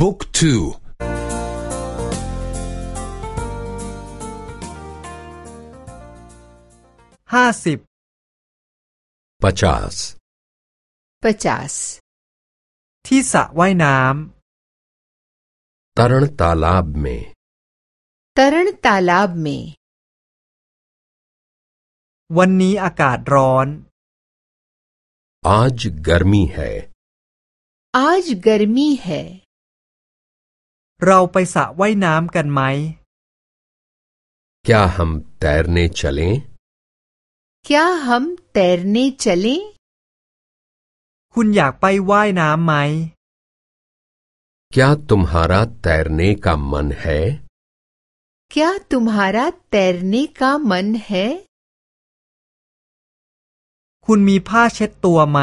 บุ๊กทูห้าสิบ पचास पचास ที่สระว่ายน้ तरण तालाब में तरण तालाब में ำวันนี้อากาศร้อน आज गर्मी है आज गर्मी है เราไปสระว่ายน้ำกันไหม क्या हम तैरने चलें क्या हम तैरने चलें คุณอยากไปว่ายน้ำไหม क्या तुम्हारा तैरने का मन है क्या तुम्हारा तैरने का मन है คุณมีผ้าเช็ดตัวไหม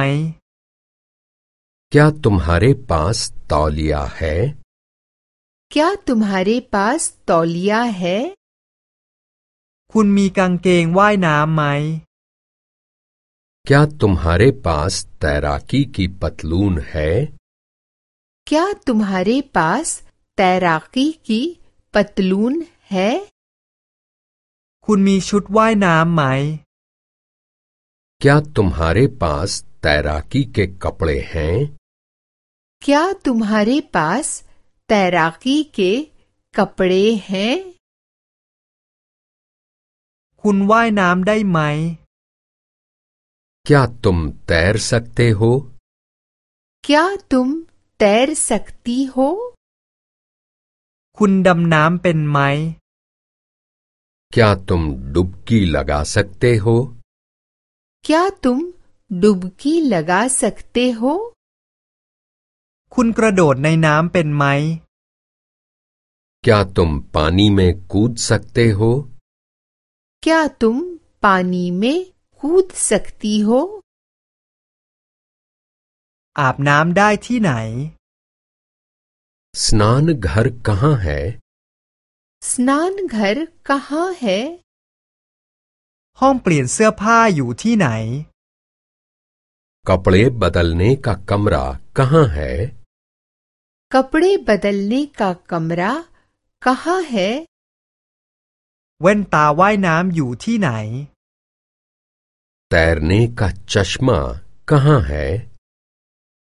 क्या तुम्हारे पास तौलिया है क्या तुम्हारे पास तौलिया है คุณมีกางเกงว่ายน้ำไหม क्या तुम्हारे पास तैराकी की पतलून है क्या तुम्हारे पास तैराकी की पतलून है คุณมีชุดว่ายน้ำไหม क्या तुम्हारे पास तैराकी के कपड़े हैं क्या तुम्हारे पास तैराकी के कपड़े हैं คุณว่ายน้ำได้ไหม क्या तुम तैर सकते हो क्या तुम तैर सकती हो คุณดำน้ำเป็นไหม क्या तुम डुबकी लगा सकते हो क्या तुम डुबकी लगा सकते हो คุณกระโดดในน้ำเป็นไหม क्या तुम पानी में कूद सकते हो क्या तुम पानी में कूद सकती हो อาบน้ำได้ที่ไหน स्नान घर कहाँ है स्नान घर कहाँ है ห้องเปลี่ยนเสื้อผ้าอยู่ที่ไหน कपड़े बदलने का कमरा कहाँ है कपड़े बदलने का कमरा कहाँ है แว่นตาว่ายน้ำอยู่ที่ไหน तैरने का चश्मा कहाँ है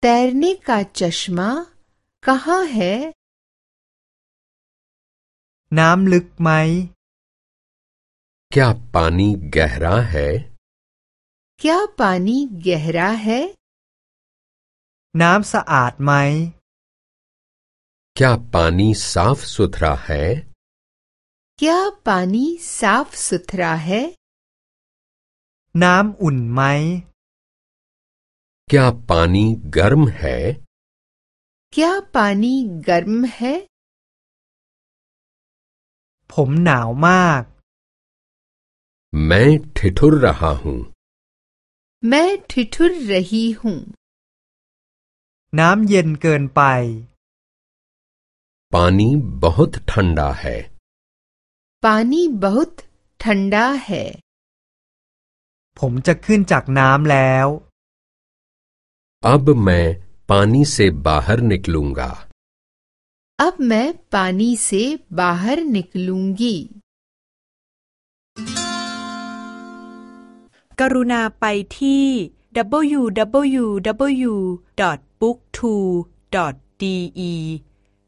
तैरने का चश्मा कहाँ है น้ำลึกไหม क्या पानी गहरा है क्या पानी गहरा है น้ำสะอาดไหม क्या पानी साफ सुथरा है क्या पानी साफ सुथरा है น้ำอุ่นไหม क्या पानी गर्म है क्या पानी गर्म है ผมหนาวมาก मैं ठिठुर रहा हूँ मैं ठिठुर रही हूँ น้ำเย็นเกินไป पानी बहुत ठंडा है पानी बहुत ठंडा है ผมจะขึ้นจากน้ำแล้ว अब मैं पानी से बाहर निकलूंगा अब मैं पानी से बाहर निकलूंगी กรุณาไปที่ www.booktwo.de